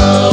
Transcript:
love.